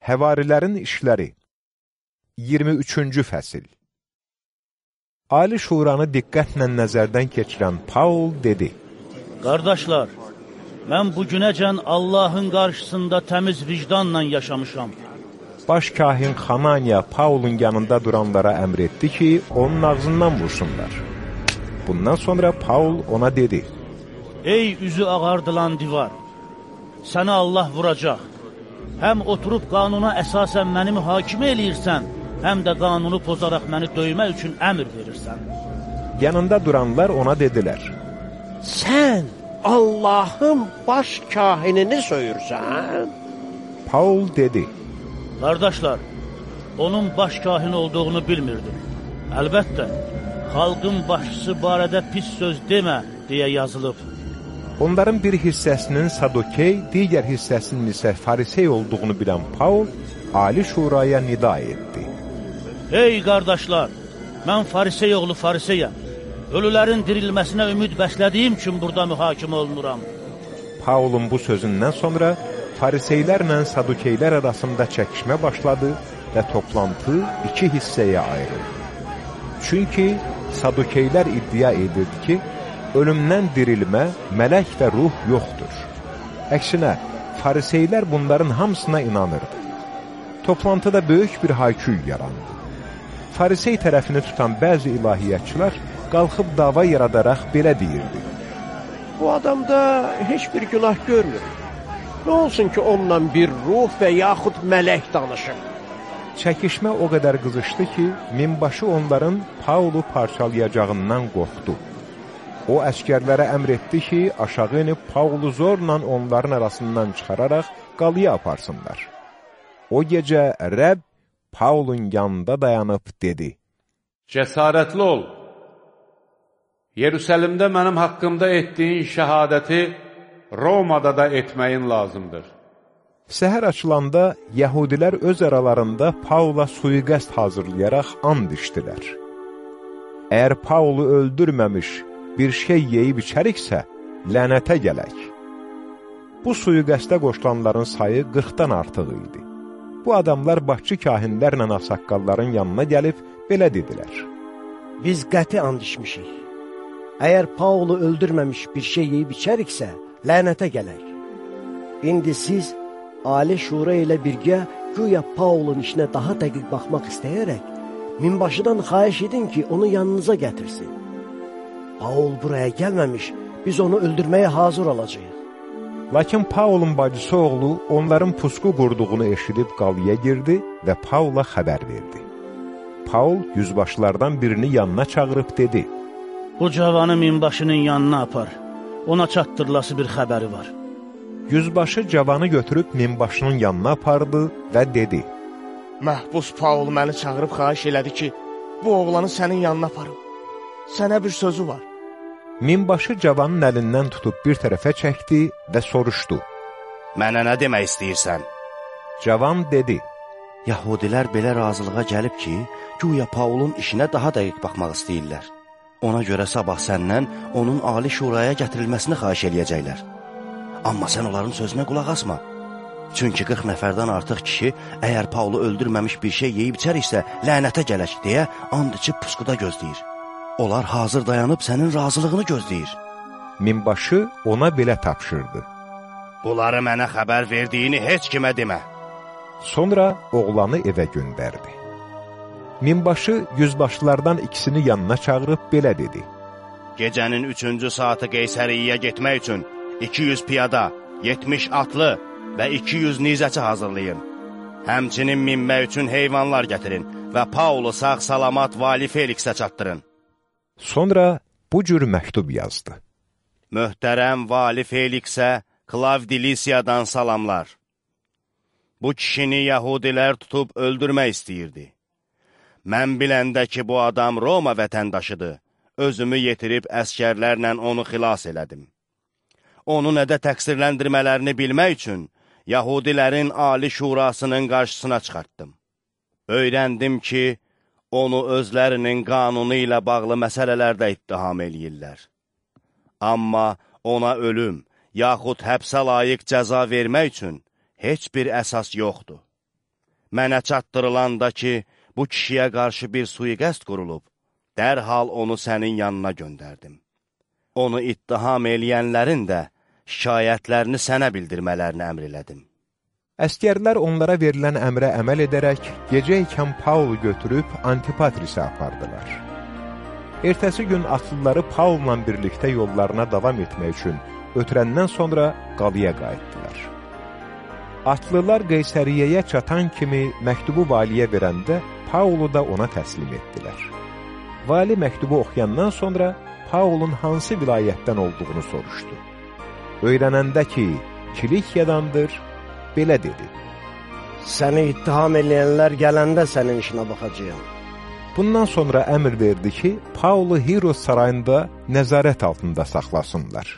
Həvarilərin işləri 23-cü fəsil Ali şuranı diqqətlə nəzərdən keçirən Paul dedi, Qardaşlar, mən bugünəcən Allahın qarşısında təmiz vicdanla yaşamışam. Baş kahin Xananiya Paulun yanında duranlara əmr etdi ki, onun ağzından vursunlar. Bundan sonra Paul ona dedi, Ey üzü ağardılan divar, səni Allah vuracaq. Həm oturub qanuna əsasən məni mühakimə eləyirsən, həm də qanunu pozaraq məni döymək üçün əmr verirsən. yanında duranlar ona dedilər, Sən Allahın baş kahinini söyürsən? Paul dedi, Qardaşlar, onun baş kahin olduğunu bilmirdim. Əlbəttə, xalqın başçısı barədə pis söz demə, deyə yazılıb. Onların bir hissəsinin Sadokey, digər hissəsinin isə Farisey olduğunu bilən Paul, Ali Şuraya nida etdi. Ey qardaşlar, mən farisey oğlu fariseyəm. Ölülərin dirilməsinə ümid bəslədiyim üçün burada mühakimə olunuram. Paulun bu sözündən sonra fariseylərlə sadukeylər arasında çəkişmə başladı və toplantı iki hissəyə ayrıldı. Çünki sadukeylər iddia edirdi ki, ölümdən dirilmə, mələk və ruh yoxdur. Əksinə, fariseylər bunların hamısına inanırdı. Toplantıda böyük bir hayküy yarandı. Farisey tərəfini tutan bəzi ilahiyyatçılar qalxıb dava yaradaraq belə deyirdi. Bu adamda heç bir günah görmür. Nə olsun ki, onunla bir ruh və yaxud mələk danışır? Çəkişmə o qədər qızışdı ki, minbaşı onların Paulu parçalayacağından qorxdu. O, əskərlərə əmr etdi ki, aşağı inib Paulu zorla onların arasından çıxararaq qalıya aparsınlar. O gecə Rəbb Paulun yanında dayanıb dedi, Cəsarətli ol. Yerusəlimdə mənim haqqımda etdiyin şəhadəti Romada da etməyin lazımdır. Səhər açılanda Yəhudilər öz aralarında Paula suiqəst hazırlayaraq and içdilər. Əgər Paulu öldürməmiş bir şey yeyib içəriksə, lənətə gələk. Bu suiqəstə qoşulanların sayı 40-dan artıq idi. Bu adamlar başçı kahinlərlə asaqqalların yanına gəlib belə dedilər. Biz qəti and içmişik. Əgər Paulu öldürməmiş bir şey yeyib içəriksə, lənətə gələk. İndi siz Ali Şura ilə birgə güya Paulun işinə daha dəqiq baxmaq istəyərək, minbaşıdan xahiş edin ki, onu yanınıza gətirsin. Paul buraya gəlməmiş, biz onu öldürməyə hazır olacağıq. Lakin Paulun bacısı oğlu onların pusqu qurduğunu eşidib qalıya girdi və Paula xəbər verdi. Paul yüzbaşlardan birini yanına çağırıb dedi, Bu cavanı minbaşının yanına apar. Ona çatdırılası bir xəbəri var. Yüzbaşı cavanı götürüb minbaşının yanına apardı və dedi, Məhbus Paul məni çağırıb xahiş elədi ki, bu oğlanı sənin yanına aparım. Sənə bir sözü var. Minbaşı cavanın əlindən tutub bir tərəfə çəkdi və soruşdu. Mənə nə demək istəyirsən? Cavan dedi, Yahudilər belə razılığa gəlib ki, güya Paulun işinə daha dəqiq baxmaq istəyirlər. Ona görə sabah səndən onun Ali şuraya gətirilməsini xahiş eləyəcəklər. Amma sən onların sözünə qulaq asma. Çünki 40 nəfərdən artıq kişi əgər Paulu öldürməmiş bir şey yeyib içəriksə, lənətə gələk deyə and içib pusquda gözləyir. Onlar hazır dayanıb sənin razılığını gözləyir. minbaşı ona belə tapşırdı. Bunları mənə xəbər verdiyini heç kimə demə. Sonra oğlanı evə göndərdi. Minbaşı yüzbaşlardan ikisini yanına çağırıb belə dedi. Gecənin üçüncü saatı Qeysəriyyəyə getmək üçün 200 piyada, 70 atlı və 200 nizəçi hazırlayın. Həmçinin minmək üçün heyvanlar gətirin və Paulu sağ-salamat vali Feliksə çatdırın. Sonra bu cür məktub yazdı. Möhtərəm vali Feliksə Klavdilisiyadan salamlar. Bu kişini yəhudilər tutub öldürmək istəyirdi. Mən biləndə ki, bu adam Roma vətəndaşıdır, özümü yetirib əskərlərlə onu xilas elədim. Onu nədə təqsirləndirmələrini bilmək üçün Yahudilərin Ali Şurasının qarşısına çıxartdım. Öyrəndim ki, onu özlərinin qanunu ilə bağlı məsələlərdə ittiham eləyirlər. Amma ona ölüm, yaxud həbsə layiq cəza vermək üçün heç bir əsas yoxdur. Mənə çatdırılanda ki, bu kişiyə qarşı bir suiqəst qurulub, dərhal onu sənin yanına göndərdim. Onu ittiham eləyənlərin də şikayətlərini sənə bildirmələrini əmr elədim. Əskərlər onlara verilən əmrə əməl edərək gecə ikən Paulu götürüb Antipatrisə apardılar. Ertəsi gün atlıları Paulla birlikdə yollarına davam etmək üçün ötürəndən sonra qalıya qayıtdılar. Atlılar Qeysəriyyəyə çatan kimi məktubu valiyə verəndə Paulu da ona təslim etdilər. Vali məktubu oxuyandan sonra Paulun hansı vilayətdən olduğunu soruşdu. Öyrənəndə ki, Kilikiyadandır, belə dedi. Səni ittiham eləyənlər gələndə sənin işinə baxacağam. Bundan sonra əmr verdi ki, Paulu Hiros sarayında nəzarət altında saxlasınlar.